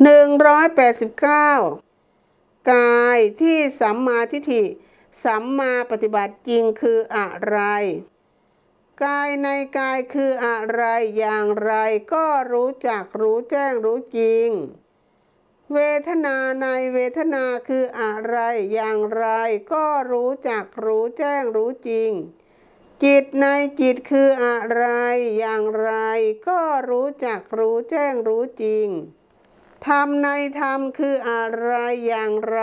189 กายที่สัมมาทิฏฐิ สัมมาปฏิบัติจริงคืออะไร กายในกายคืออะไรอย่างไรก็รู้จักรู้แจ้งรู้จริง เวทนาในเวทนาคืออะไรอย่างไรก็รู้จักรู้แจ้งรู้จริงจิตในจิตคืออะไรอย่างไร ก็รู้จักรู้แจ้งรู้จริง ธรรมในธรรมคืออะไรอย่างไร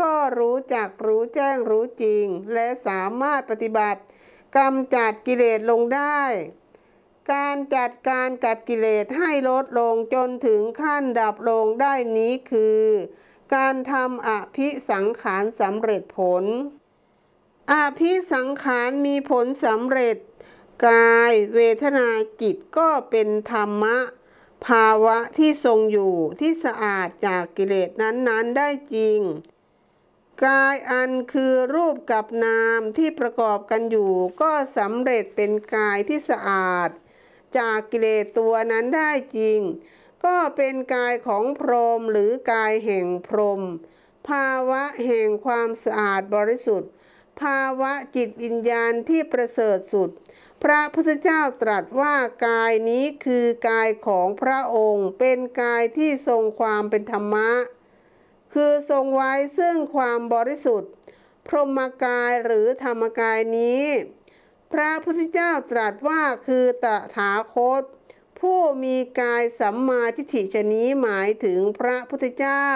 ก็รู้จักรู้แจ้งรู้จริง และสามารถปฏิบัติกำจัดกิเลสลงได้ การจัดการกัดกิเลสให้ลดลงจนถึงขั้นดับลงได้นี้คือ การทำอภิสังขารสำเร็จผล อภิสังขารมีผลสำเร็จ กายเวทนาจิตก็เป็นธรรมะ ภาวะที่ทรงอยู่ที่สะอาดจากกิเลสนั้นๆได้จริง กายอันคือรูปกับนามที่ประกอบกันอยู่ ก็สำเร็จเป็นกายที่สะอาด จากกิเลสตัวนั้นได้จริง ก็เป็นกายของพรหมหรือกายแห่งพรหมภาวะแห่งความสะอาดบริสุทธิ์ ภาวะจิตวิญญาณที่ประเสริฐสุด พระพุทธเจ้าตรัสว่ากายนี้คือกายของพระองค์ เป็นกายที่ทรงความเป็นธรรมะ คือทรงไว้ซึ่งความบริสุทธิ์ พรหมกายหรือธรรมกายนี้ พระพุทธเจ้าตรัสว่าคือตถาคต ผู้มีกายสัมมาทิฏฐิชนี้หมายถึงพระพุทธเจ้า